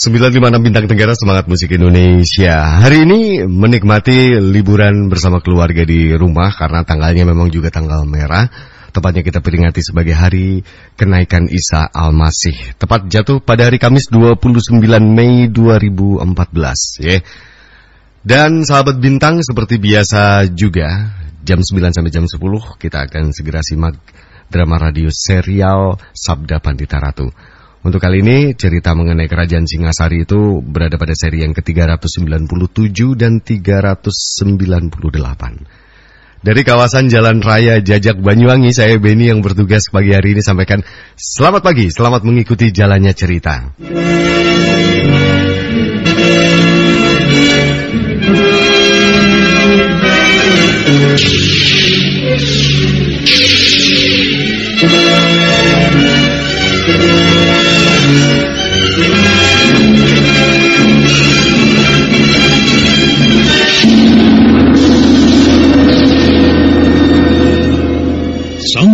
956 Bintang Tenggara Semangat Musik Indonesia. Hari ini menikmati liburan bersama keluarga di rumah Karena tanggalnya memang juga tanggal merah. Tepatnya kita peringati sebagai hari kenaikan Isa Al-Masih. Tepat jatuh pada hari Kamis 29 Mei 2014 ya. Dan sahabat bintang seperti biasa juga Jam 9 sampai jam 10 kita akan segera simak drama radio serial Sabda Pandita Ratu untuk kali ini cerita mengenai kerajaan Singasari itu berada pada seri yang ke-397 dan 398. Dari kawasan Jalan Raya Jajak Banyuwangi, saya Beni yang bertugas pagi hari ini sampaikan selamat pagi, selamat mengikuti jalannya cerita.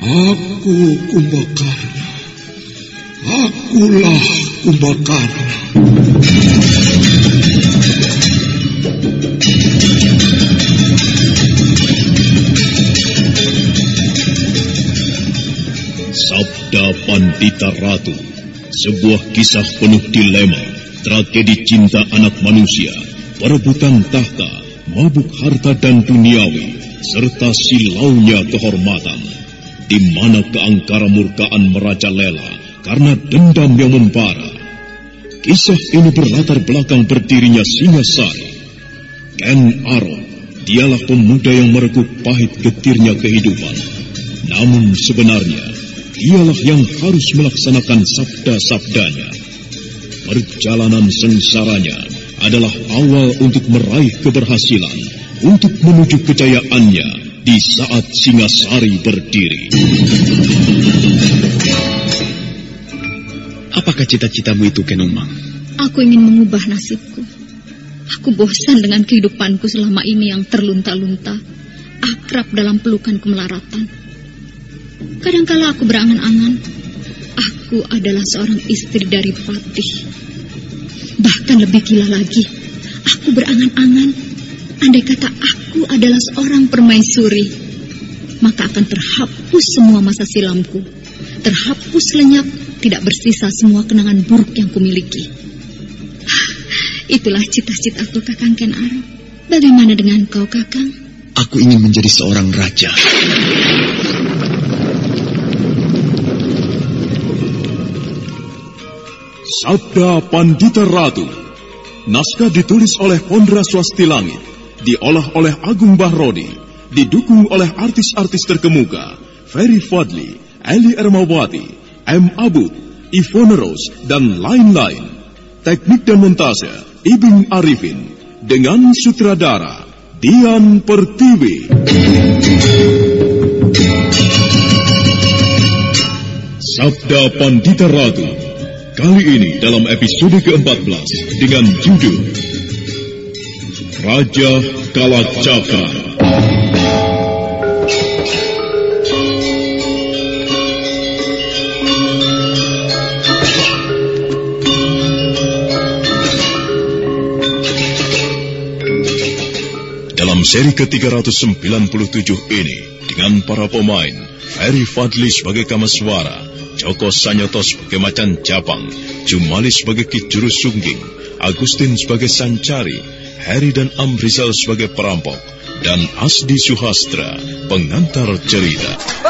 Aku Kumbakarna. Akulah Kumbakarna. Sabda Pandita Ratu, sebuah kisah penuh dilema, tragedi cinta anak manusia, perebutan tahta, mabuk harta dan duniawi, serta silaunya kehormatan, di mana keangkara murkaan merajalela karena dendam yang membara. Kisah ini berlatar belakang berdirinya Singasari. Ken Aron, dialah pemuda yang merekup pahit getirnya kehidupan. Namun sebenarnya, dialah yang harus melaksanakan sabda-sabdanya. Perjalanan sengsaranya adalah awal untuk meraih keberhasilan, untuk menuju kejayaannya di saat Singasari berdiri. Apakah cita-citamu itu, Kenumang? Aku ingin mengubah nasibku. Aku bosan dengan kehidupanku selama ini yang terlunta-lunta, akrab dalam pelukan kemelaratan. Kadangkala aku berangan-angan, aku adalah seorang istri dari Fatih. Bahkan lebih gila lagi, aku berangan-angan, andai kata aku adalah seorang permaisuri, maka akan terhapus semua masa silamku, terhapus lenyap, tidak bersisa semua kenangan buruk yang kumiliki. Itulah cita-citaku Kakang Ken Arok. Bagaimana dengan kau Kakang? Aku ingin menjadi seorang raja. Sabda Pandita Ratu. Naskah ditulis oleh Pondra Swasti Langit, diolah oleh Agung Bahrodi, didukung oleh artis-artis terkemuka, Ferry Fadli, Eli Ermawati, M. Abu, Ivone Rose, dan lain-lain. Teknik dan montase, Ibing Arifin, dengan sutradara, Dian Pertiwi. Sabda Pandita Ratu. Kali ini dalam episode ke-14 dengan judul Raja Kalacakra. Dalam seri ke-397 ini, dengan para pemain, Ferry Fadli sebagai Kamaswara, Joko Sanyoto sebagai Macan Japang, Jumali sebagai Ki Juru Sungging, Agustin sebagai Sancari, Harry dan Amrizal sebagai perampok, dan Asdi Suhastra, pengantar cerita.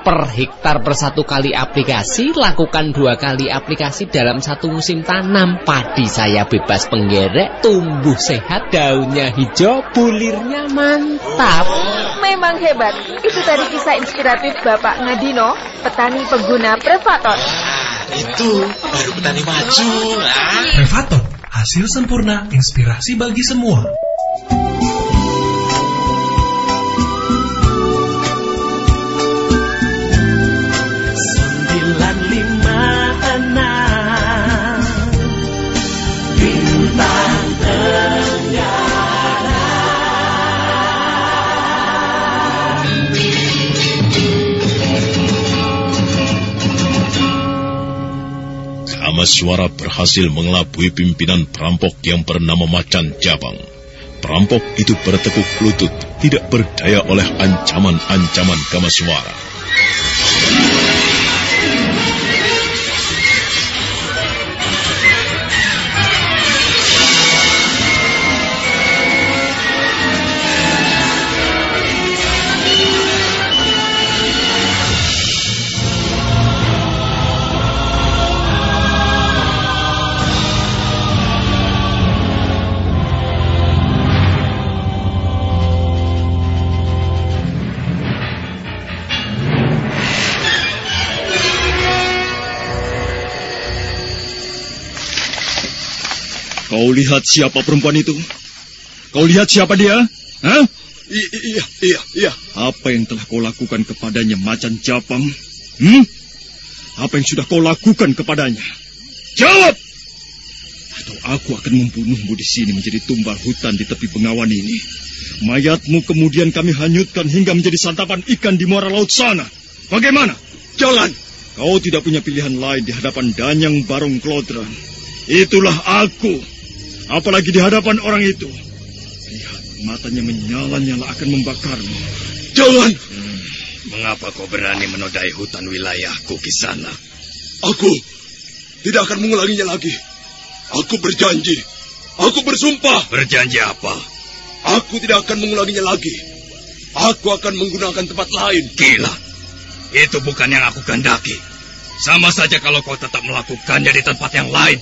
per hektar per satu kali aplikasi, lakukan dua kali aplikasi dalam satu musim tanam. Padi saya bebas penggerek, tumbuh sehat, daunnya hijau, bulirnya mantap. memang hebat. Itu tadi kisah inspiratif Bapak Ngadino, petani pengguna Prevator. Itu baru petani maju. Ah. Prevator, hasil sempurna, inspirasi bagi semua. Kamaswara berhasil mengelabui pimpinan perampok yang bernama Macan Jabang. Perampok itu bertekuk lutut, tidak berdaya oleh ancaman-ancaman Kamaswara. Kau lihat siapa perempuan itu? Kau lihat siapa dia? Hah? iya, iya, iya. Apa yang telah kau lakukan kepadanya, macan Japang? Hmm? Apa yang sudah kau lakukan kepadanya? Jawab! Atau aku akan membunuhmu di sini menjadi tumbal hutan di tepi bengawan ini. Mayatmu kemudian kami hanyutkan hingga menjadi santapan ikan di muara laut sana. Bagaimana? Jangan! Kau tidak punya pilihan lain di hadapan Danyang Barong Klodran. Itulah aku. Apalagi di hadapan orang itu. Lihat, matanya menyala-nyala akan membakarmu. Jangan! Hmm, mengapa kau berani menodai hutan wilayahku di sana? Aku tidak akan mengulanginya lagi. Aku berjanji. Aku bersumpah. Berjanji apa? Aku tidak akan mengulanginya lagi. Aku akan menggunakan tempat lain. Gila. Itu bukan yang aku kehendaki. Sama saja kalau kau tetap melakukannya di tempat yang lain.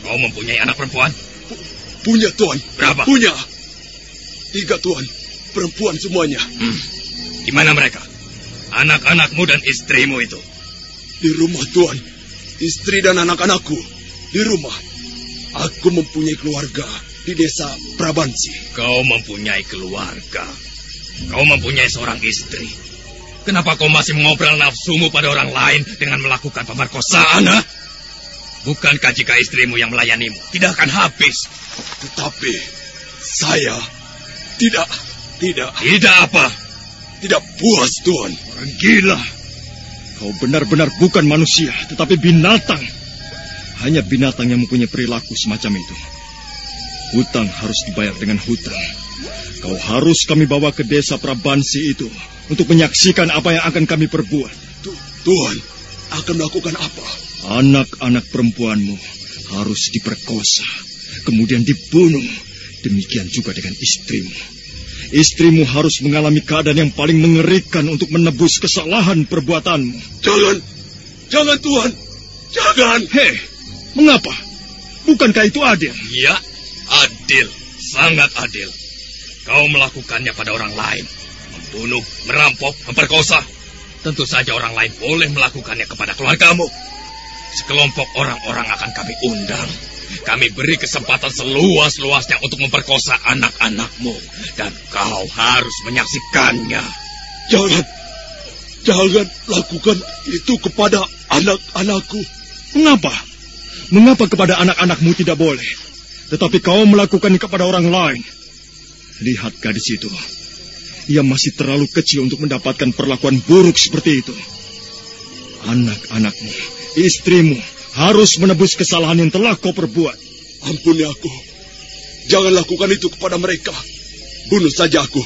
Kau mempunyai anak perempuan? Punya, Tuan. Berapa? Punya. Tiga, Tuan. Perempuan semuanya. Hmm. Di mana mereka? Anak-anakmu dan istrimu itu. Di rumah, Tuan. Istri dan anak-anakku. Di rumah. Aku mempunyai keluarga di desa Prabansi. Kau mempunyai keluarga. Kau mempunyai seorang istri. Kenapa kau masih mengobrol nafsumu pada orang lain dengan melakukan pemerkosaan, ha? Bukankah jika istrimu yang melayanimu tidak akan habis? Tetapi saya tidak, tidak, Tidak apa? tidak puas, Tuan. Orang gila. Kau benar-benar bukan manusia, tetapi binatang. Hanya binatang yang mempunyai perilaku semacam itu. Hutang harus dibayar dengan hutang. Kau harus kami bawa ke desa Prabansi itu untuk menyaksikan apa yang akan kami perbuat. Tuhan, akan melakukan apa? Anak-anak perempuanmu harus diperkosa, kemudian dibunuh. Demikian juga dengan istrimu. Istrimu harus mengalami keadaan yang paling mengerikan untuk menebus kesalahan perbuatanmu. Jangan, jangan Tuhan, jangan. Hei, mengapa? Bukankah itu adil? Ya, adil. Sangat adil. Kau melakukannya pada orang lain. Membunuh, merampok, memperkosa. Tentu saja orang lain boleh melakukannya kepada keluargamu. Sekelompok orang-orang akan kami undang. Kami beri kesempatan seluas-luasnya untuk memperkosa anak-anakmu. Dan kau harus menyaksikannya. Jangan, jangan lakukan itu kepada anak-anakku. Mengapa? Mengapa kepada anak-anakmu tidak boleh? Tetapi kau melakukan kepada orang lain. Lihat gadis itu. Ia masih terlalu kecil untuk mendapatkan perlakuan buruk seperti itu. Anak-anakmu, istrimu, harus menebus kesalahan yang telah kau perbuat. Ampuni aku. Jangan lakukan itu kepada mereka. Bunuh saja aku.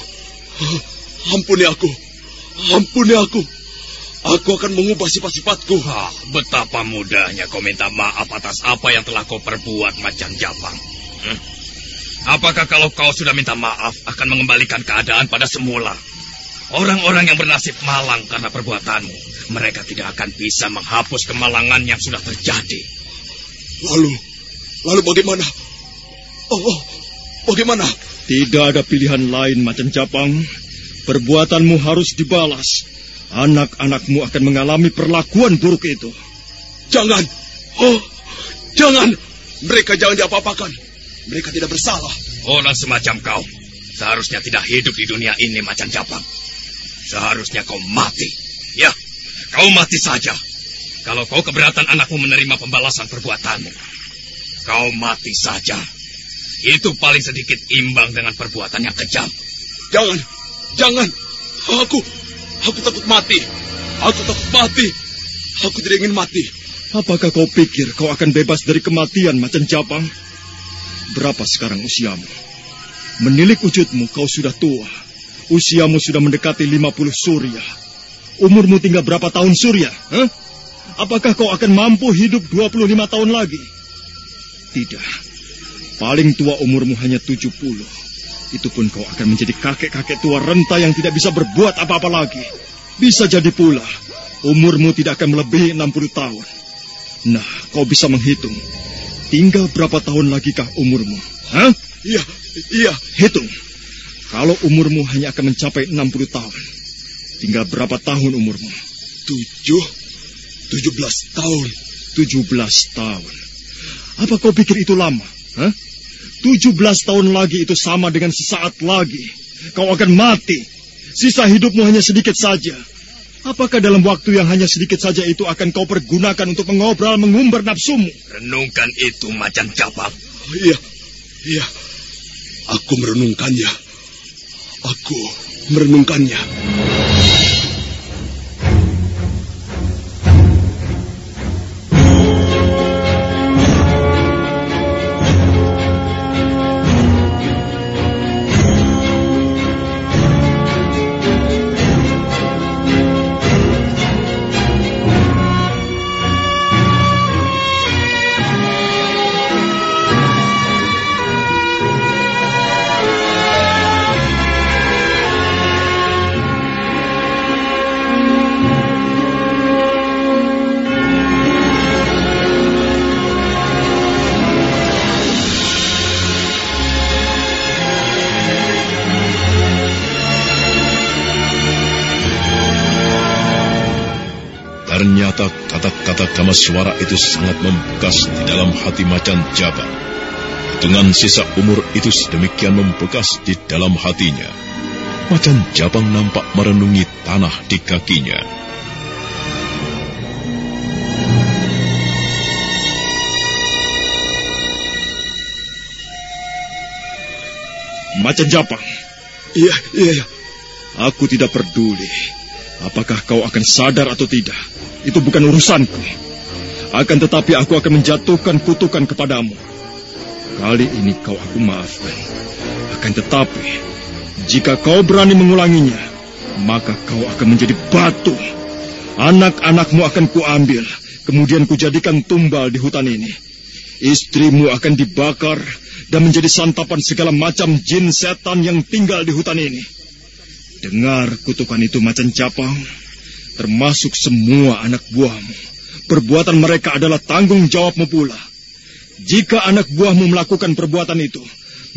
Ampuni aku. Ampuni aku. Aku akan mengubah sifat-sifatku. Ah, betapa mudahnya kau minta maaf atas apa yang telah kau perbuat, Macan Japang. Hmm? Apakah kalau kau sudah minta maaf akan mengembalikan keadaan pada semula? Orang-orang yang bernasib malang karena perbuatanmu, mereka tidak akan bisa menghapus kemalangan yang sudah terjadi. Lalu, lalu bagaimana? Oh, oh bagaimana? Tidak ada pilihan lain, Macan Japang. Perbuatanmu harus dibalas anak-anakmu akan mengalami perlakuan buruk itu. Jangan, oh, jangan, mereka jangan diapa-apakan. Mereka tidak bersalah. Orang semacam kau seharusnya tidak hidup di dunia ini macam Japang. Seharusnya kau mati. Ya, kau mati saja. Kalau kau keberatan anakmu menerima pembalasan perbuatanmu. Kau mati saja. Itu paling sedikit imbang dengan perbuatan yang kejam. Jangan, jangan. Aku, Aku takut mati. Aku takut mati. Aku tidak ingin mati. Apakah kau pikir kau akan bebas dari kematian macan Japang? Berapa sekarang usiamu? Menilik wujudmu kau sudah tua. Usiamu sudah mendekati 50 surya. Umurmu tinggal berapa tahun surya? Huh? Apakah kau akan mampu hidup 25 tahun lagi? Tidak. Paling tua umurmu hanya 70. Itu pun kau akan menjadi kakek-kakek tua renta yang tidak bisa berbuat apa-apa lagi. Bisa jadi pula, umurmu tidak akan melebihi 60 tahun. Nah, kau bisa menghitung. Tinggal berapa tahun lagi kah umurmu? Hah? Iya, iya. Hitung. Kalau umurmu hanya akan mencapai 60 tahun, tinggal berapa tahun umurmu? Tujuh, tujuh belas tahun. Tujuh belas tahun. Apa kau pikir itu lama? Hah? 17 tahun lagi itu sama dengan sesaat lagi. Kau akan mati. Sisa hidupmu hanya sedikit saja. Apakah dalam waktu yang hanya sedikit saja itu akan kau pergunakan untuk mengobrol, mengumbar nafsumu? Renungkan itu, macan cabang. Oh, iya, iya. Aku merenungkannya. Aku merenungkannya. Kata-kata suara itu sangat membekas di dalam hati macan Jabal. Dengan sisa umur itu sedemikian membekas di dalam hatinya. Macan Jabang nampak merenungi tanah di kakinya. Macan Jabang. Iya, iya, iya. Aku tidak peduli. Apakah kau akan sadar atau tidak? Itu bukan urusanku. Akan tetapi aku akan menjatuhkan kutukan kepadamu. Kali ini kau aku maafkan. Akan tetapi, jika kau berani mengulanginya, maka kau akan menjadi batu. Anak-anakmu akan kuambil, kemudian kujadikan tumbal di hutan ini. Istrimu akan dibakar dan menjadi santapan segala macam jin setan yang tinggal di hutan ini. Dengar kutukan itu macan capang termasuk semua anak buahmu. Perbuatan mereka adalah tanggung jawabmu pula. Jika anak buahmu melakukan perbuatan itu,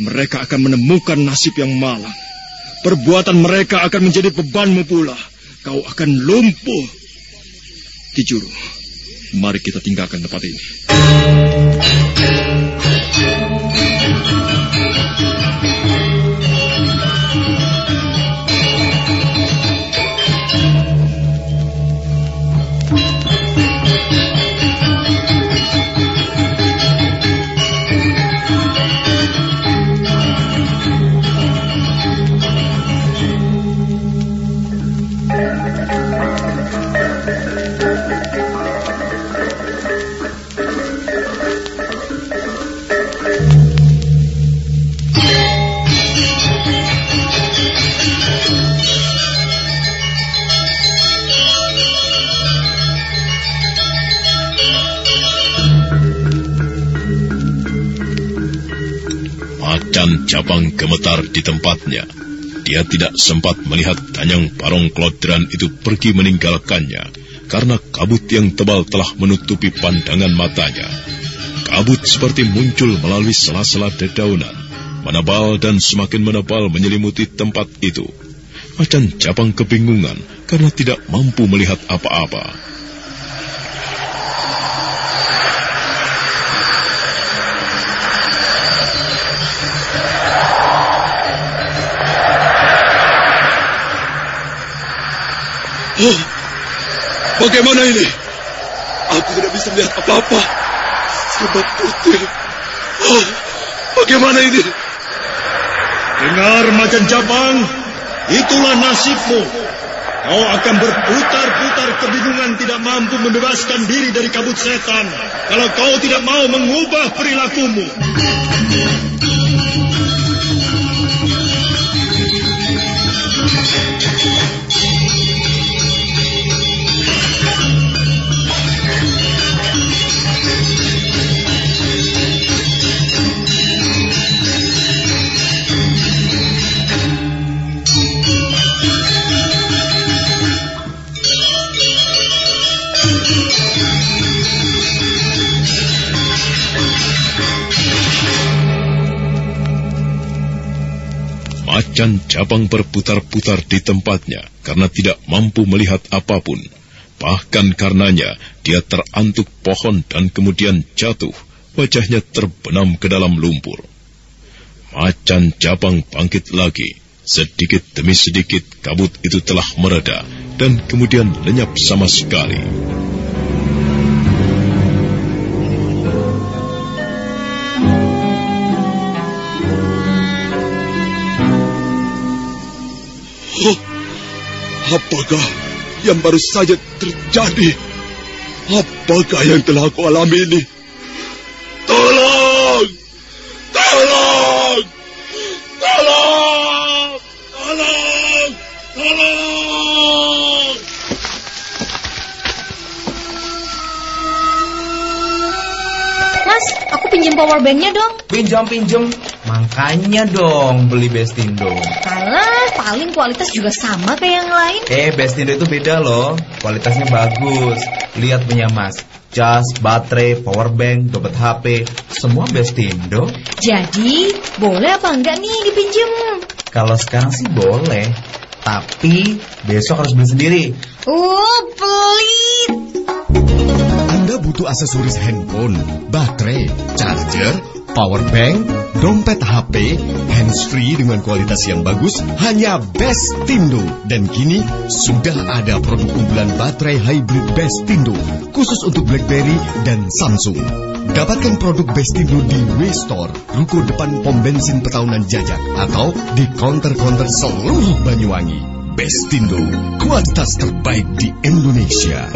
mereka akan menemukan nasib yang malang. Perbuatan mereka akan menjadi bebanmu pula. Kau akan lumpuh. Kijuru, mari kita tinggalkan tempat ini. Japang gemetar di tempatnya. Dia tidak sempat melihat Danyang Barong Klodran itu pergi meninggalkannya karena kabut yang tebal telah menutupi pandangan matanya. Kabut seperti muncul melalui sela-sela dedaunan, menebal dan semakin menebal menyelimuti tempat itu. Macan Japang kebingungan karena tidak mampu melihat apa-apa. Oh, bagaimana ini? Aku tidak bisa melihat apa-apa. Sebab putih. Oh, bagaimana ini? Dengar macan Jabang, itulah nasibmu. Kau akan berputar-putar kebingungan tidak mampu membebaskan diri dari kabut setan. Kalau kau tidak mau mengubah perilakumu. Macan Jabang berputar-putar di tempatnya karena tidak mampu melihat apa pun. Bahkan karenanya dia terantuk pohon dan kemudian jatuh, wajahnya terbenam ke dalam lumpur. Macan Jabang bangkit lagi. Sedikit demi sedikit kabut itu telah mereda dan kemudian lenyap sama sekali. Oh, apakah yang baru saja terjadi? Apakah yang telah aku alami ini? Tolong! Tolong! Tolong! Tolong! Tolong! Mas, aku pinjam power banknya dong. Pinjam-pinjam, makanya dong beli Bestindo. Kalah, paling kualitas juga sama kayak yang lain. Eh, Bestindo itu beda loh. Kualitasnya bagus. Lihat punya Mas. Cas, baterai, power bank, dompet HP, semua Bestindo. Jadi, boleh apa enggak nih dipinjem? Kalau sekarang sih boleh. Tapi besok harus beli sendiri. Oh, pelit. Anda butuh aksesoris handphone, baterai, charger, power bank, dompet HP, handsfree dengan kualitas yang bagus hanya Bestindo. Dan kini sudah ada produk unggulan baterai hybrid Bestindo khusus untuk BlackBerry dan Samsung. Dapatkan produk Bestindo di W-Store, ruko depan pom bensin Petaunan Jajak atau di counter-counter seluruh Banyuwangi. Bestindo, kualitas terbaik di Indonesia.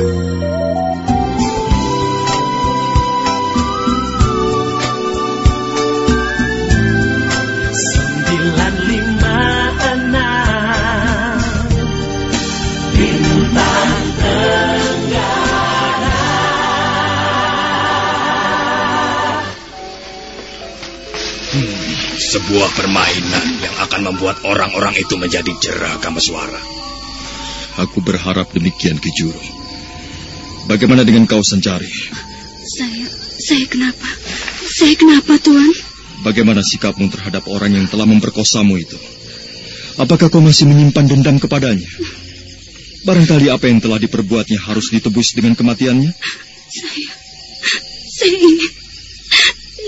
Sebuah permainan yang akan membuat orang-orang itu menjadi jerah Kamaswara. Aku berharap demikian, Kijuru. Bagaimana dengan kau, Sancari? Saya, saya kenapa? Saya kenapa, Tuan? Bagaimana sikapmu terhadap orang yang telah memperkosamu itu? Apakah kau masih menyimpan dendam kepadanya? Barangkali apa yang telah diperbuatnya harus ditebus dengan kematiannya? Saya, saya ingin,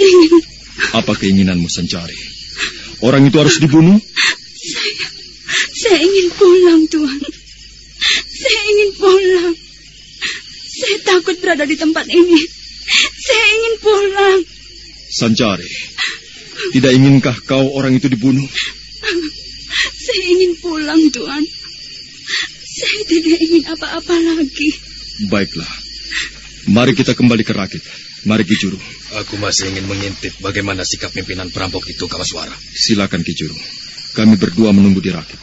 ingin. Apa keinginanmu, Sancari? Orang itu harus dibunuh? Saya, saya ingin pulang, Tuan. Saya ingin pulang. Saya takut berada di tempat ini. Saya ingin pulang. Sancari, tidak inginkah kau orang itu dibunuh? Saya ingin pulang, Tuan. Saya tidak ingin apa-apa lagi. Baiklah. Mari kita kembali ke rakit. Mari Kijuru. Aku masih ingin mengintip bagaimana sikap pimpinan perampok itu, Kamaswara. Silakan Kijuru. Kami berdua menunggu di rakit.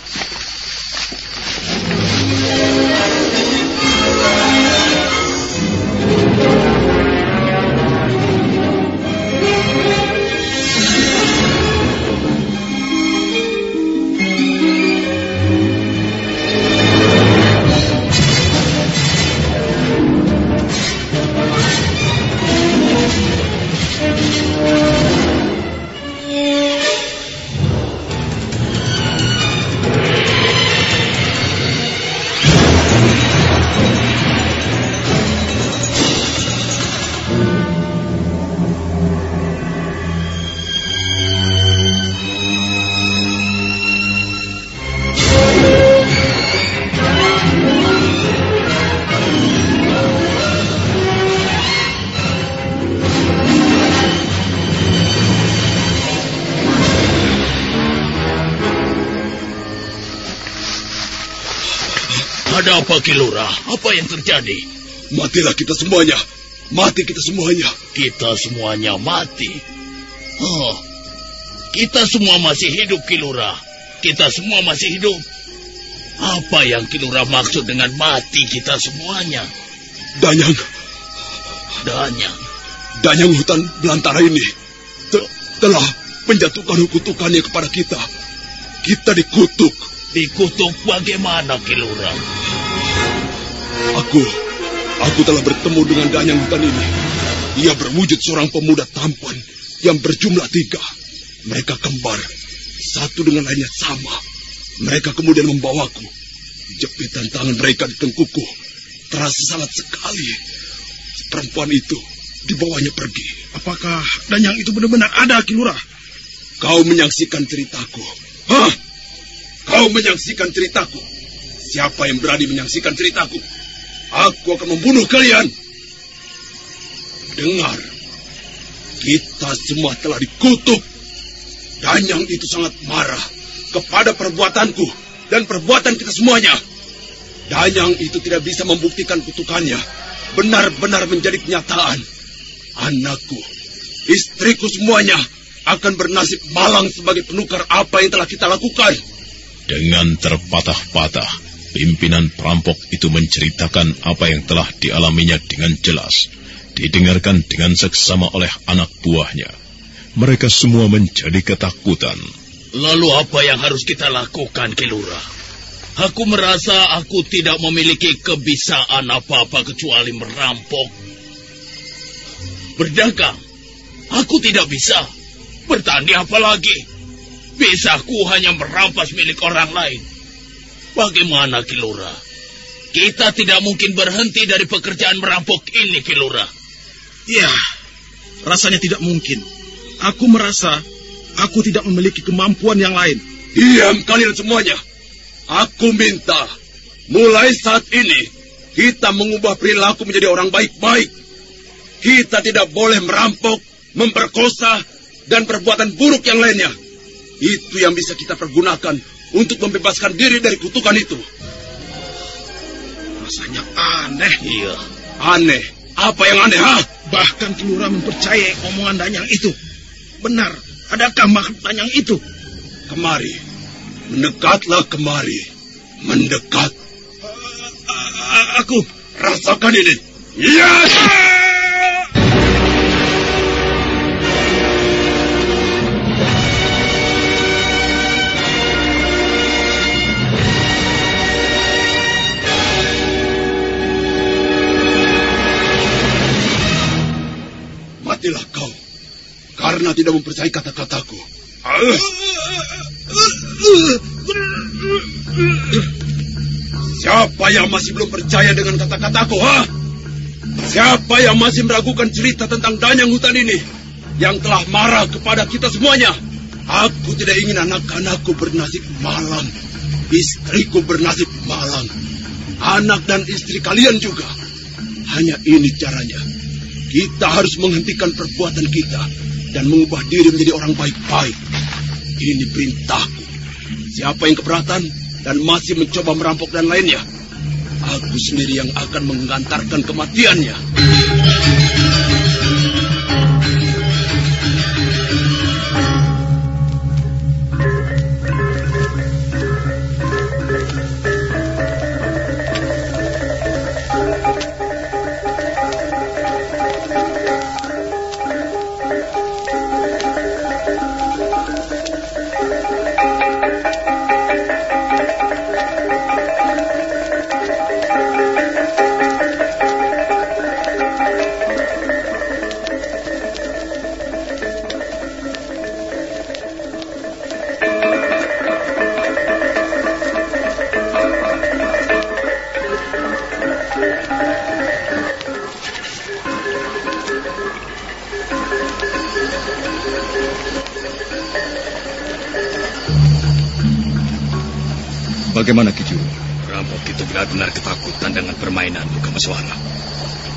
Apa Kilura? Apa yang terjadi? Matilah kita semuanya. Mati kita semuanya. Kita semuanya mati. Oh, kita semua masih hidup, Kilura. Kita semua masih hidup. Apa yang Kilura maksud dengan mati kita semuanya? Danyang. Danyang. Danyang hutan belantara ini te telah menjatuhkan kutukannya kepada kita. Kita dikutuk. Dikutuk bagaimana, Kilura? Aku, aku telah bertemu dengan Danyang hutan ini. Ia berwujud seorang pemuda tampan yang berjumlah tiga. Mereka kembar, satu dengan lainnya sama. Mereka kemudian membawaku. Jepitan tangan mereka di tengkuku terasa sangat sekali. Perempuan itu dibawanya pergi. Apakah Danyang itu benar-benar ada, Kilura? Kau menyaksikan ceritaku. Hah? Kau menyaksikan ceritaku. Siapa yang berani menyaksikan ceritaku? Aku akan membunuh kalian. Dengar, kita semua telah dikutuk. Danyang itu sangat marah kepada perbuatanku dan perbuatan kita semuanya. Danyang itu tidak bisa membuktikan kutukannya. Benar-benar menjadi kenyataan. Anakku, istriku semuanya akan bernasib malang sebagai penukar apa yang telah kita lakukan. Dengan terpatah-patah, pimpinan perampok itu menceritakan apa yang telah dialaminya dengan jelas. Didengarkan dengan seksama oleh anak buahnya. Mereka semua menjadi ketakutan. Lalu apa yang harus kita lakukan, Kilura? Aku merasa aku tidak memiliki kebisaan apa-apa kecuali merampok. Berdagang, aku tidak bisa. Bertani apalagi? Bisaku hanya merampas milik orang lain. Bagaimana, Kilura? Kita tidak mungkin berhenti dari pekerjaan merampok ini, Kilura. Ya, rasanya tidak mungkin. Aku merasa aku tidak memiliki kemampuan yang lain. Diam kalian semuanya. Aku minta, mulai saat ini, kita mengubah perilaku menjadi orang baik-baik. Kita tidak boleh merampok, memperkosa, dan perbuatan buruk yang lainnya. Itu yang bisa kita pergunakan untuk membebaskan diri dari kutukan itu. Rasanya aneh. Iya, aneh. Apa yang aneh, ha? Bahkan Kilura mempercayai omongan Danyang itu. Benar, adakah makhluk Danyang itu? Kemari, mendekatlah kemari. Mendekat. Aku rasakan ini. Iya! Matilah kau karena tidak mempercayai kata-kataku. Siapa yang masih belum percaya dengan kata-kataku, ha? Siapa yang masih meragukan cerita tentang danyang hutan ini yang telah marah kepada kita semuanya? Aku tidak ingin anak-anakku bernasib malang, istriku bernasib malang, anak dan istri kalian juga. Hanya ini caranya. Kita harus menghentikan perbuatan kita dan mengubah diri menjadi orang baik-baik. Ini perintahku. Siapa yang keberatan dan masih mencoba merampok dan lainnya, aku sendiri yang akan mengantarkan kematiannya. Bagaimana Kijuru? Perampok itu benar-benar ketakutan dengan permainanmu, Kamaswara.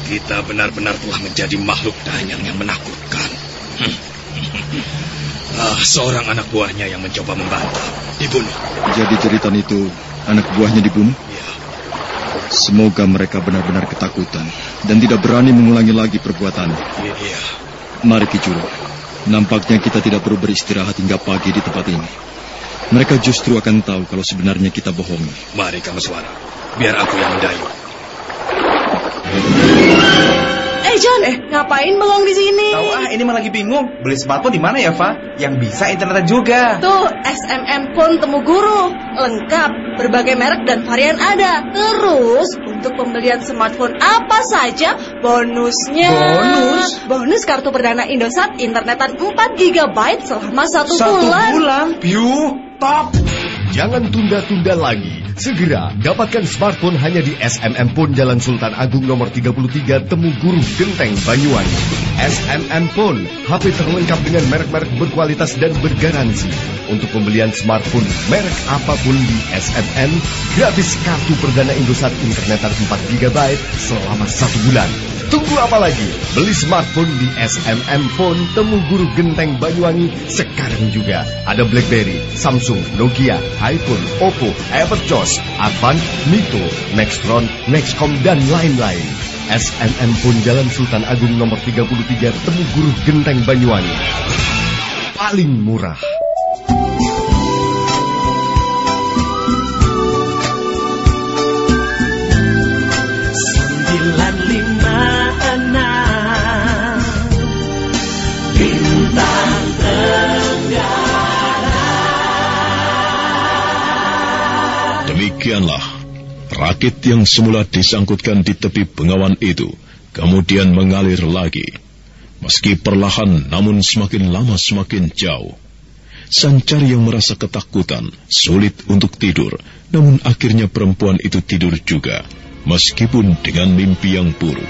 Kita benar-benar telah menjadi makhluk danyang yang menakutkan. Ah, seorang anak buahnya yang mencoba membantah, dibunuh. Jadi cerita itu anak buahnya dibunuh? Ya. Semoga mereka benar-benar ketakutan dan tidak berani mengulangi lagi perbuatannya. Iya, iya. Mari Kijuro. Nampaknya kita tidak perlu beristirahat hingga pagi di tempat ini. Mereka justru akan tahu kalau sebenarnya kita bohongi. Mari kamu suara. Biar aku yang mendayu. Eh John, eh ngapain bengong di sini? Tahu ah, ini mah lagi bingung. Beli smartphone di mana ya, Fa? Yang bisa internet juga. Tuh, SMM Phone Temu Guru. Lengkap, berbagai merek dan varian ada. Terus, untuk pembelian smartphone apa saja, bonusnya... Bonus? Bonus kartu perdana Indosat internetan 4 GB selama satu, Satu bulan. bulan? Piu, top. Jangan tunda-tunda lagi. Segera dapatkan smartphone hanya di SMM Phone Jalan Sultan Agung nomor 33 Temu Guru Genteng Banyuwangi. SMM Phone, HP terlengkap dengan merek-merek berkualitas dan bergaransi. Untuk pembelian smartphone merek apa pun di SMM, gratis kartu perdana Indosat internetan 4 GB selama satu bulan. Tunggu apa lagi? Beli smartphone di SMM Phone Temu Guru Genteng Banyuwangi sekarang juga. Ada BlackBerry, Samsung, Nokia, iPhone, Oppo, Everchoss, Advan, Mito, Nextron, Nexcom, dan lain-lain. SMM Phone Jalan Sultan Agung nomor 33 Temu Guru Genteng Banyuwangi. Paling murah. Demikianlah, rakit yang semula disangkutkan di tepi bengawan itu, kemudian mengalir lagi. Meski perlahan namun semakin lama semakin jauh. Sancari yang merasa ketakutan, sulit untuk tidur, namun akhirnya perempuan itu tidur juga, meskipun dengan mimpi yang buruk.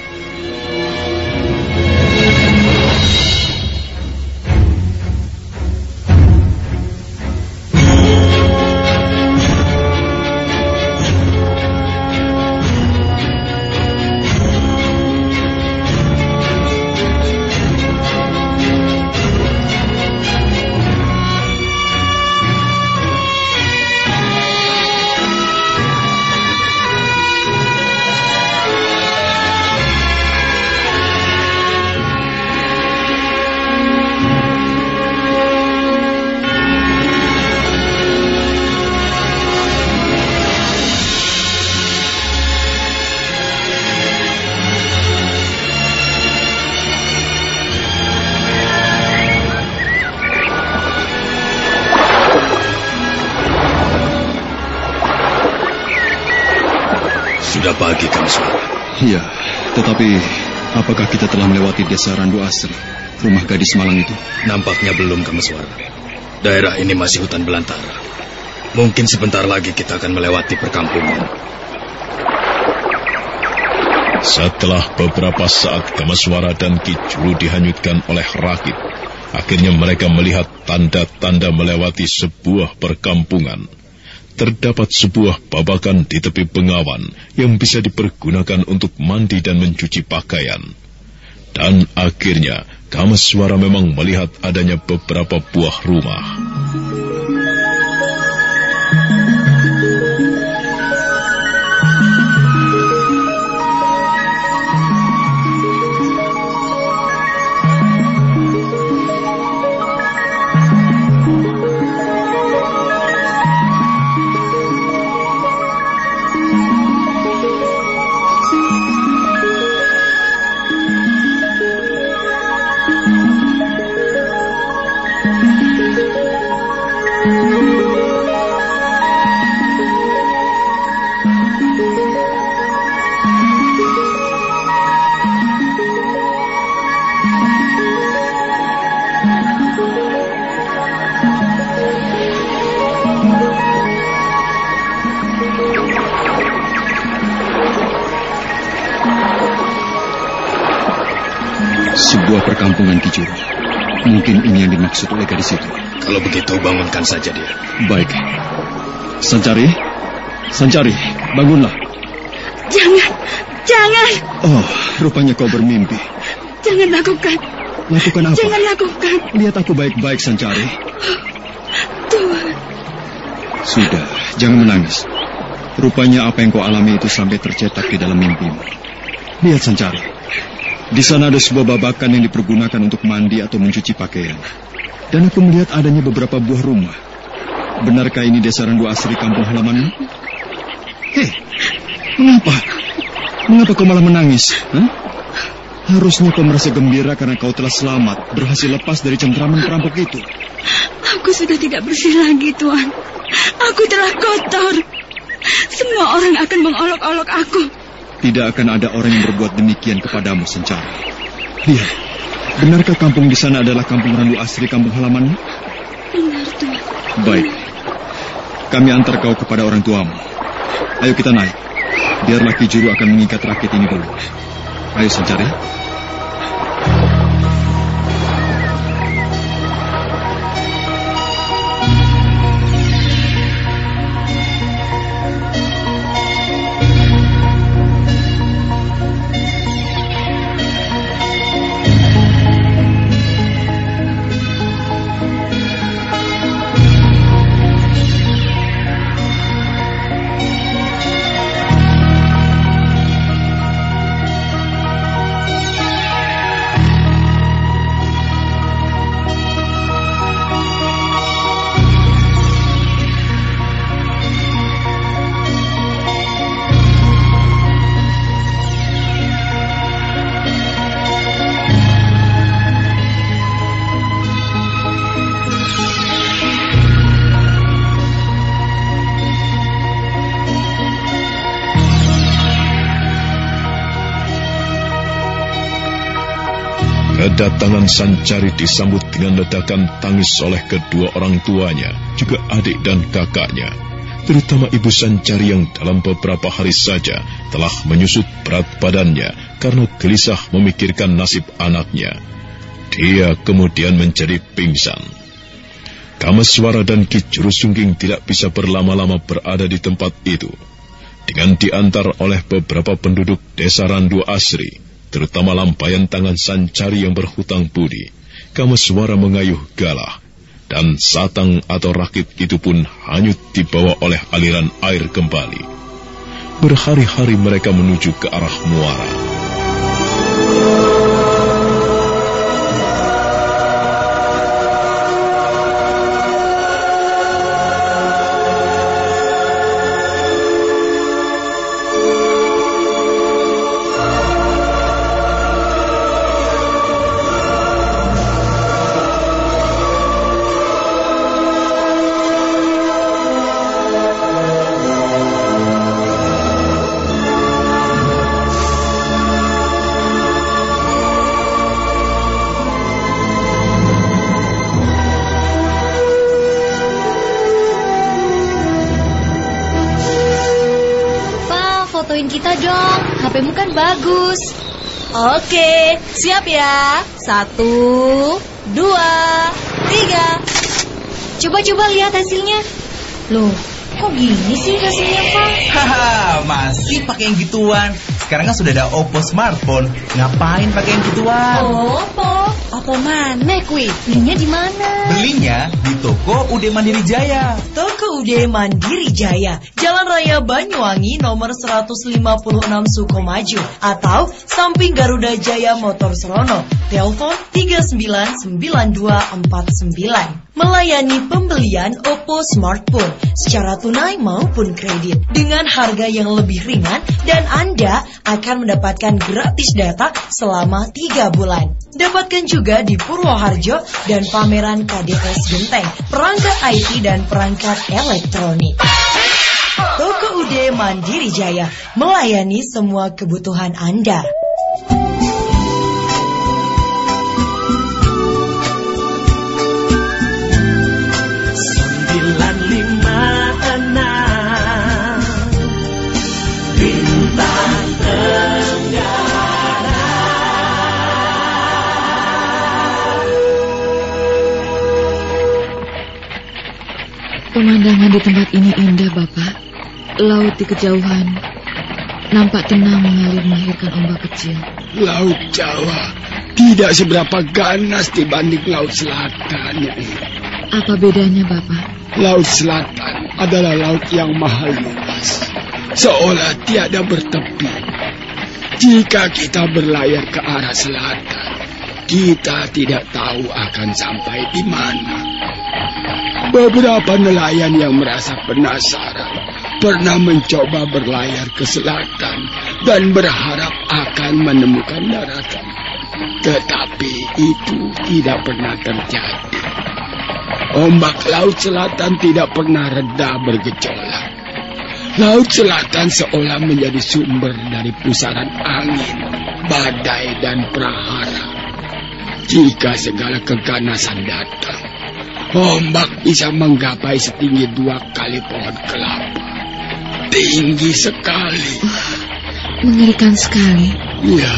Apakah kita telah melewati desa Randu Asri, rumah gadis Malang itu? Nampaknya belum, Kang Suara. Daerah ini masih hutan belantara. Mungkin sebentar lagi kita akan melewati perkampungan. Setelah beberapa saat Kamaswara dan Kijulu dihanyutkan oleh rakit, akhirnya mereka melihat tanda-tanda melewati sebuah perkampungan. Terdapat sebuah babakan di tepi bengawan yang bisa dipergunakan untuk mandi dan mencuci pakaian. Dan akhirnya Kamaswara memang melihat adanya beberapa buah rumah. Perkampungan Kijuro. Mungkin ini yang dimaksud oleh gadis itu. Kalau begitu, bangunkan saja dia. Baik. Sancari, Sancari, bangunlah. Jangan, jangan, Oh, rupanya kau bermimpi. jangan lakukan. Lakukan apa? Jangan lakukan. Lihat aku baik-baik, Sancari. Tuhan, Sudah, jangan menangis. Rupanya apa yang kau alami itu sampai tercetak di dalam mimpimu. Lihat Sancari. Di sana ada sebuah babakan yang dipergunakan untuk mandi atau mencuci pakaian. Dan aku melihat adanya beberapa buah rumah. Benarkah ini desa Randu Asri kampung halamanmu? Hei, mengapa? Mengapa kau malah menangis? Hah? Harusnya kau merasa gembira karena kau telah selamat, berhasil lepas dari cengkraman perampok itu. Aku sudah tidak bersih lagi, Tuan. Aku telah kotor. Semua orang akan mengolok-olok aku. Tidak akan ada orang yang berbuat demikian kepadamu, Sencari. Lihat, benarkah kampung di sana adalah kampung Randu Asri kampung halamanmu? Benar, Tuan. Baik. Kami antar kau kepada orang tuamu. Ayo kita naik. Biarlah Ki Juru akan mengikat rakit ini dulu. Ayo Sencari. Kedatangan Sancari disambut dengan ledakan tangis oleh kedua orang tuanya, juga adik dan kakaknya. Terutama ibu Sancari yang dalam beberapa hari saja telah menyusut berat badannya karena gelisah memikirkan nasib anaknya. Dia kemudian menjadi pingsan. Kamaswara dan Ki Jurusungking tidak bisa berlama-lama berada di tempat itu. Dengan diantar oleh beberapa penduduk desa Randu Asri, terutama lampayan tangan Sancari yang berhutang budi. Kamaswara mengayuh galah, dan satang atau rakit itu pun hanyut dibawa oleh aliran air kembali. Berhari-hari mereka menuju ke arah muara. Kita dong. HPmu kan bagus. Oke, siap ya. Satu, dua, tiga. Coba-coba lihat hasilnya. Loh, kok gini sih hasilnya, Pak? Haha, masih pakai yang gituan. Sekarang kan sudah ada Oppo smartphone. Ngapain pakai yang gituan? Oppo? Oppo mana, Kwi? Belinya di mana? Belinya di toko Ude Mandiri Jaya. Toko Ude Mandiri Jaya, Jalan Raya Banyuwangi nomor 156 Sukomaju atau samping Garuda Jaya Motor Serono. Telepon 399249. Melayani pembelian Oppo smartphone secara tunai maupun kredit dengan harga yang lebih ringan dan Anda akan mendapatkan gratis data selama 3 bulan. Dapatkan juga di Purwoharjo dan pameran KDS Genteng, perangkat IT dan perangkat elektronik. Toko Ude Mandiri Jaya melayani semua kebutuhan Anda. Pemandangan di tempat ini indah, Bapak. Laut di kejauhan nampak tenang mengalir melahirkan ombak kecil. Laut Jawa tidak seberapa ganas dibanding Laut Selatan. Nyai. Apa bedanya, Bapak? Laut Selatan adalah laut yang mahal luas. seolah tiada bertepi. Jika kita berlayar ke arah selatan, kita tidak tahu akan sampai di mana. Beberapa nelayan yang merasa penasaran pernah mencoba berlayar ke selatan dan berharap akan menemukan daratan. Tetapi itu tidak pernah terjadi. Ombak laut selatan tidak pernah reda bergejolak. Laut selatan seolah menjadi sumber dari pusaran angin, badai, dan prahara. Jika segala keganasan datang, ombak bisa menggapai setinggi dua kali pohon kelapa. Tinggi sekali. Mengerikan sekali. Ya,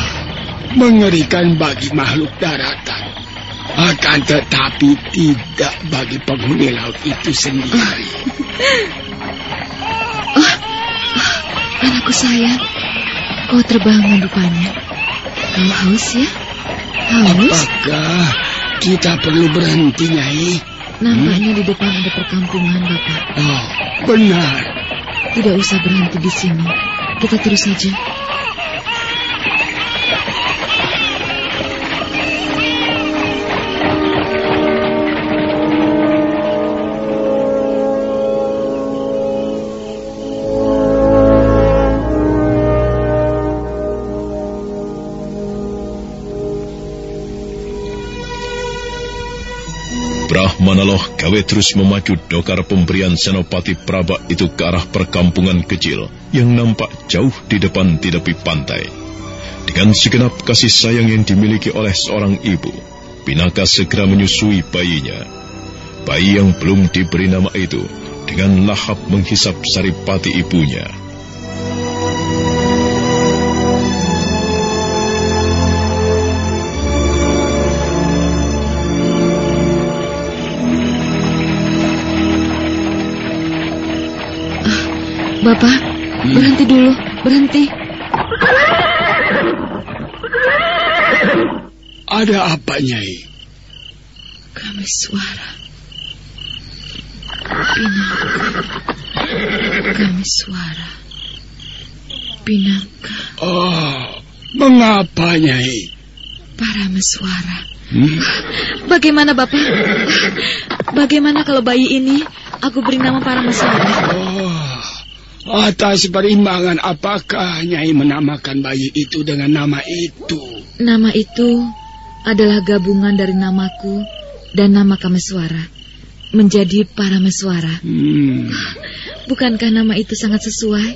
mengerikan bagi makhluk daratan. Akan tetapi tidak bagi penghuni laut itu sendiri. Oh, oh, anakku sayang, kau terbangun rupanya. Kau haus ya? Haus? Apakah kita perlu berhenti, Nyai? Nampaknya di depan ada perkampungan, Bapak. Oh, benar. Tidak usah berhenti di sini. Kita terus saja. Gawe terus memacu dokar pemberian Senopati Praba itu ke arah perkampungan kecil yang nampak jauh di depan di tepi pantai. Dengan segenap kasih sayang yang dimiliki oleh seorang ibu, Pinaka segera menyusui bayinya. Bayi yang belum diberi nama itu dengan lahap menghisap saripati ibunya. Bapak, berhenti dulu, berhenti. Ada apa, Nyai? Kami suara. Pinaka. Kami suara. Pinaka. Oh, mengapa, Nyai? Para meswara. Hmm? Bagaimana Bapak? Bagaimana kalau bayi ini aku beri nama para meswara? Oh, atas perimbangan apakah Nyai menamakan bayi itu dengan nama itu? Nama itu adalah gabungan dari namaku dan nama Kameswara menjadi para meswara. Hmm. Bukankah nama itu sangat sesuai?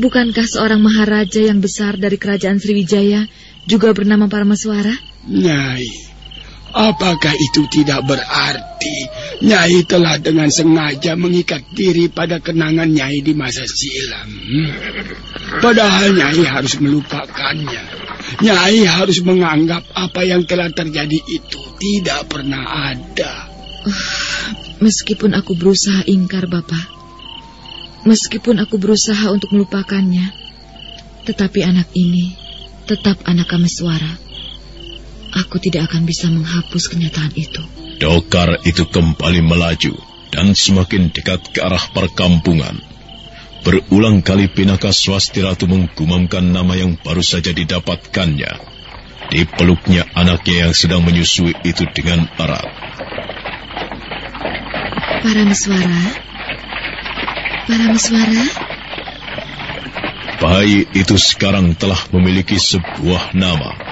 Bukankah seorang maharaja yang besar dari kerajaan Sriwijaya juga bernama Paramaswara? Nyai, apakah itu tidak berarti Nyai telah dengan sengaja mengikat diri pada kenangan Nyai di masa silam? Padahal Nyai harus melupakannya. Nyai harus menganggap apa yang telah terjadi itu tidak pernah ada. Meskipun aku berusaha ingkar, Bapak. Meskipun aku berusaha untuk melupakannya, tetapi anak ini tetap anak Kameswara. Aku tidak akan bisa menghapus kenyataan itu. Dokar itu kembali melaju dan semakin dekat ke arah perkampungan. Berulang kali Pinaka Swasti Ratu menggumamkan nama yang baru saja didapatkannya. Dipeluknya anaknya yang sedang menyusui itu dengan erat. Para meswara, para meswara. Bayi itu sekarang telah memiliki sebuah nama.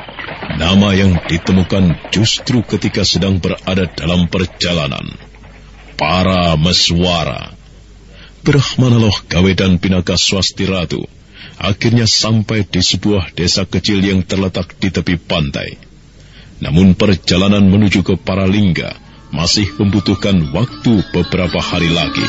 Nama yang ditemukan justru ketika sedang berada dalam perjalanan. Para Meswara. Brahmanaloh Gawe dan Pinaka Swasti Ratu akhirnya sampai di sebuah desa kecil yang terletak di tepi pantai. Namun perjalanan menuju ke Paralingga masih membutuhkan waktu beberapa hari lagi.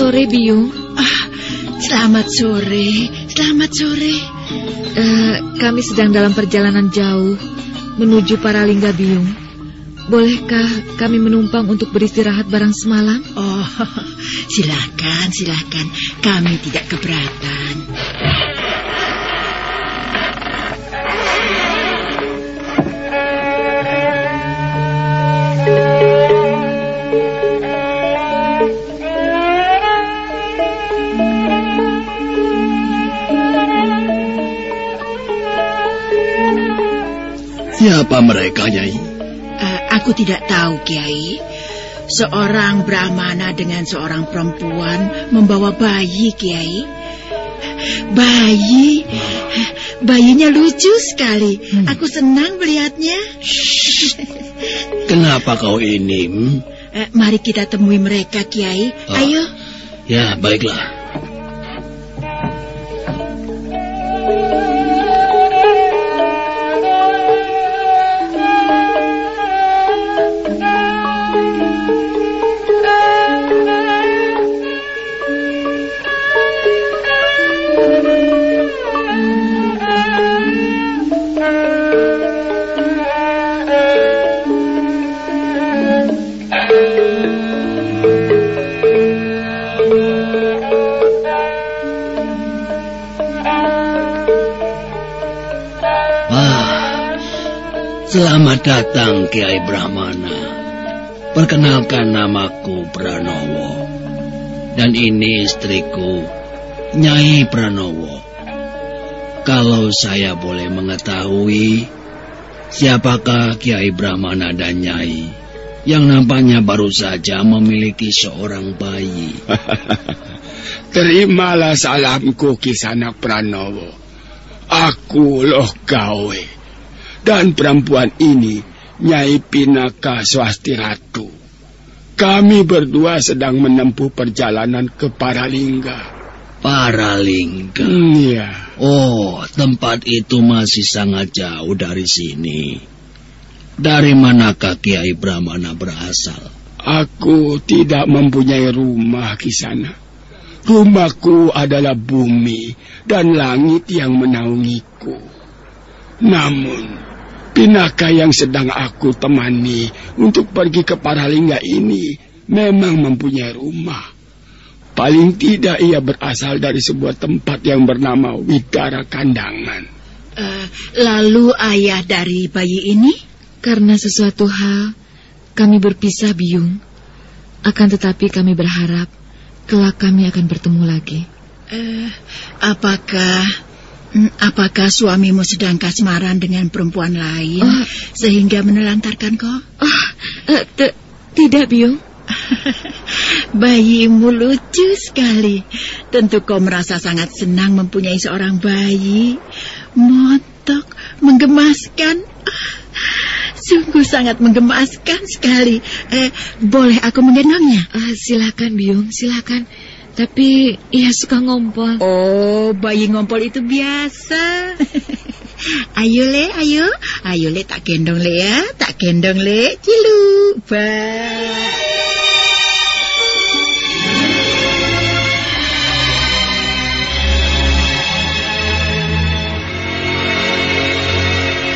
Sore, Biung. Ah, selamat sore, selamat sore. Uh, kami sedang dalam perjalanan jauh menuju Paralingga Biung. Bolehkah kami menumpang untuk beristirahat barang semalam? Oh, silakan, silakan. Kami tidak keberatan. Siapa mereka, Nyai? Uh, aku tidak tahu, Kiai. Seorang Brahmana dengan seorang perempuan membawa bayi, Kiai. Bayi, bayinya lucu sekali. Hmm. Aku senang melihatnya. Kenapa kau ini? Hmm? Uh, mari kita temui mereka, Kiai. Oh. Ayo. Ya, baiklah. Selamat datang Kiai Brahmana. Perkenalkan namaku Pranowo. Dan ini istriku, Nyai Pranowo. Kalau saya boleh mengetahui, siapakah Kiai Brahmana dan Nyai yang nampaknya baru saja memiliki seorang bayi? Terimalah salamku Kisanak Pranowo. Aku loh gawe dan perempuan ini Nyai Pinaka Swasti Ratu. Kami berdua sedang menempuh perjalanan ke Paralingga. Paralingga? Iya. Oh, tempat itu masih sangat jauh dari sini. Dari manakah Kiai Brahmana berasal? Aku tidak mempunyai rumah di sana. Rumahku adalah bumi dan langit yang menaungiku. Namun, Pinaka yang sedang aku temani untuk pergi ke Paralingga ini memang mempunyai rumah. Paling tidak ia berasal dari sebuah tempat yang bernama Widara Kandangan. Uh, lalu ayah dari bayi ini? Karena sesuatu hal, kami berpisah biung. Akan tetapi kami berharap kelak kami akan bertemu lagi. Uh, apakah apakah suamimu sedang kasmaran dengan perempuan lain oh. sehingga menelantarkan kau? Oh, uh, tidak, Biung. Bayimu lucu sekali. Tentu kau merasa sangat senang mempunyai seorang bayi. Motok, menggemaskan. Sungguh sangat menggemaskan sekali. Eh, boleh aku menggendongnya? Uh, silakan, Biung, silakan. Tapi ia suka ngompol. Oh, bayi ngompol itu biasa. ayo le, ayo. Ayo le, tak gendong le ya. Tak gendong le. Cilu. Bye.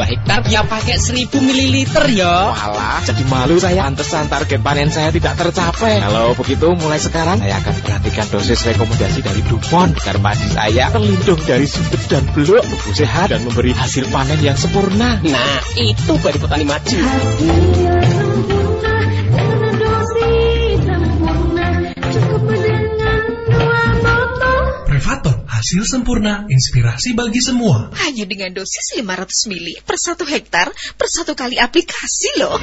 2 hektar ya pakai 1000 ml ya. Walah, jadi malu saya. Pantesan target panen saya tidak tercapai. Kalau begitu mulai sekarang saya akan perhatikan dosis rekomendasi dari Dupont agar padi saya terlindung dari sundep dan beluk, tumbuh sehat dan memberi hasil panen yang sempurna. Nah, itu baru petani maju. Hasil sempurna, inspirasi bagi semua. Hanya dengan dosis 500 mili per 1 hektar per satu kali aplikasi loh.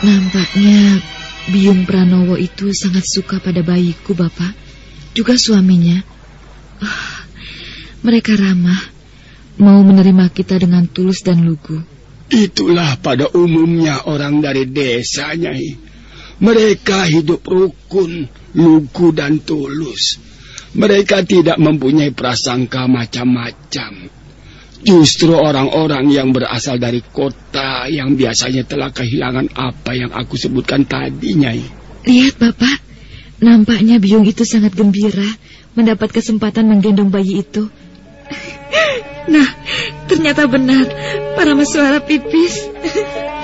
Nampaknya Biung Pranowo itu sangat suka pada bayiku, Bapak. Juga suaminya. Oh, mereka ramah, mau menerima kita dengan tulus dan lugu. Itulah pada umumnya orang dari desa, Nyai. Mereka hidup rukun, lugu dan tulus. Mereka tidak mempunyai prasangka macam-macam. Justru orang-orang yang berasal dari kota yang biasanya telah kehilangan apa yang aku sebutkan tadi, Nyai. Lihat, Bapak. Nampaknya Biung itu sangat gembira mendapat kesempatan menggendong bayi itu. Nah, ternyata benar. Para mesuara pipis.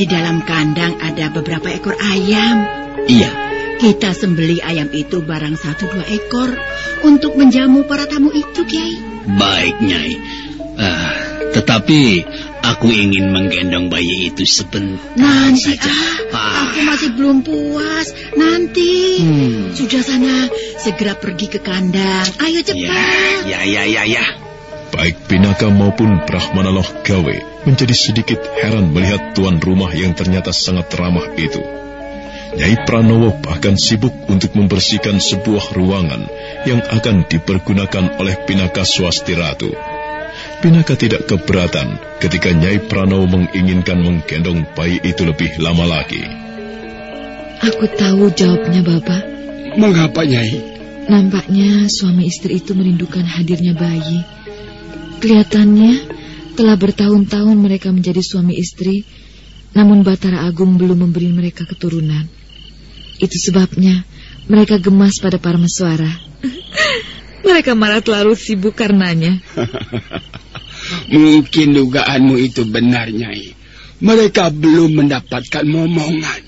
di dalam kandang ada beberapa ekor ayam? Iya, Kita sembeli ayam itu barang satu dua ekor untuk menjamu para tamu itu, Kiai. baik, Nyai. Ah, tetapi aku ingin menggendong bayi itu sebentar Nanti saja. ah, aku masih belum puas. Nanti. Hmm. Sudah sana, segera pergi ke kandang. Ayo cepat. Ya, ya, ya, ya. Baik Pinaka maupun Brahmana Loh Gawe menjadi sedikit heran melihat tuan rumah yang ternyata sangat ramah itu. Nyai Pranowo bahkan sibuk untuk membersihkan sebuah ruangan yang akan dipergunakan oleh Pinaka Swasti Ratu. Pinaka tidak keberatan ketika Nyai Pranowo menginginkan menggendong bayi itu lebih lama lagi. Aku tahu jawabnya, Bapak. Mengapa, Nyai? Nampaknya suami istri itu merindukan hadirnya bayi. Kelihatannya telah bertahun-tahun mereka menjadi suami istri, namun Batara Agung belum memberi mereka keturunan. Itu sebabnya mereka gemas pada para meswara. mereka malah terlalu sibuk karenanya. Mungkin dugaanmu itu benar, Nyai. Mereka belum mendapatkan momongan.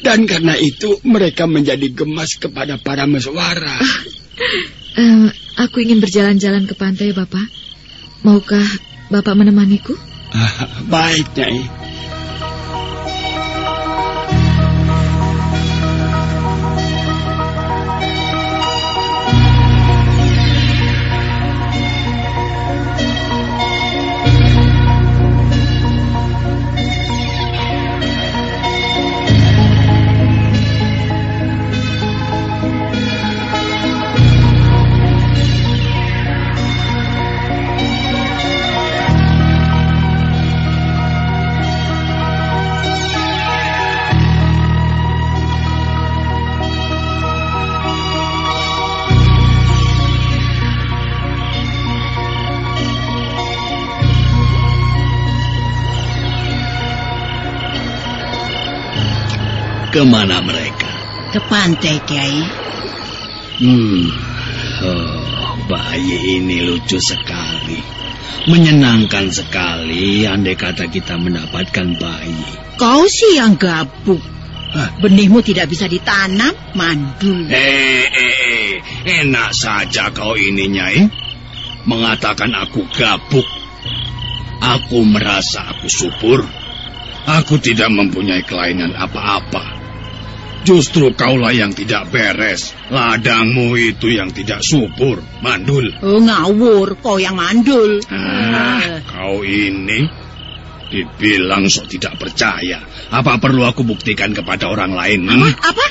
Dan karena itu mereka menjadi gemas kepada para meswara. Eh, aku ingin berjalan-jalan ke pantai, Bapak. Maukah Bapak menemaniku? Baik, Nyai. Ke mana mereka? Ke pantai, Kiai. Hmm, oh, bayi ini lucu sekali. Menyenangkan sekali andai kata kita mendapatkan bayi. Kau sih yang gabuk. Benihmu tidak bisa ditanam, mandul. Eh, eh, eh, enak saja kau ini, Nyai. Mengatakan aku gabuk. Aku merasa aku subur. Aku tidak mempunyai kelainan apa-apa. Justru kaulah yang tidak beres. Ladangmu itu yang tidak subur, mandul. Oh, ngawur, kau yang mandul. Ah, kau ini dibilang sok tidak percaya. Apa perlu aku buktikan kepada orang lain? hmm? Apa?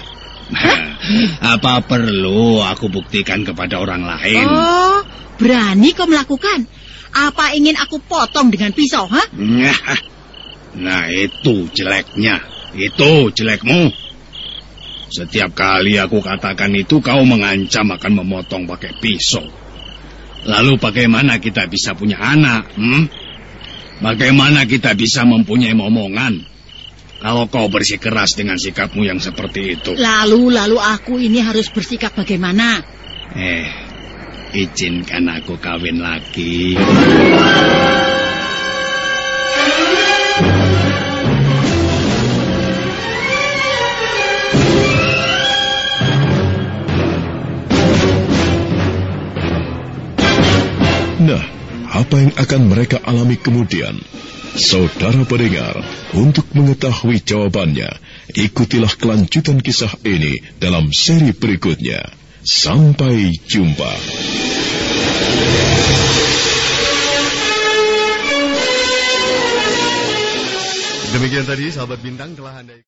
Apa perlu aku buktikan kepada orang lain? Oh, berani kau melakukan? Apa ingin aku potong dengan pisau, ha? Nah, itu jeleknya. Itu jelekmu. Setiap kali aku katakan itu, kau mengancam akan memotong pakai pisau. Lalu bagaimana kita bisa punya anak? Hmm? Bagaimana kita bisa mempunyai momongan? Kalau kau bersikeras dengan sikapmu yang seperti itu. Lalu, lalu aku ini harus bersikap bagaimana? Eh, izinkan aku kawin lagi. Apa yang akan mereka alami kemudian? Saudara pendengar, untuk mengetahui jawabannya, ikutilah kelanjutan kisah ini dalam seri berikutnya. Sampai jumpa. Demikian tadi sahabat bintang telah Anda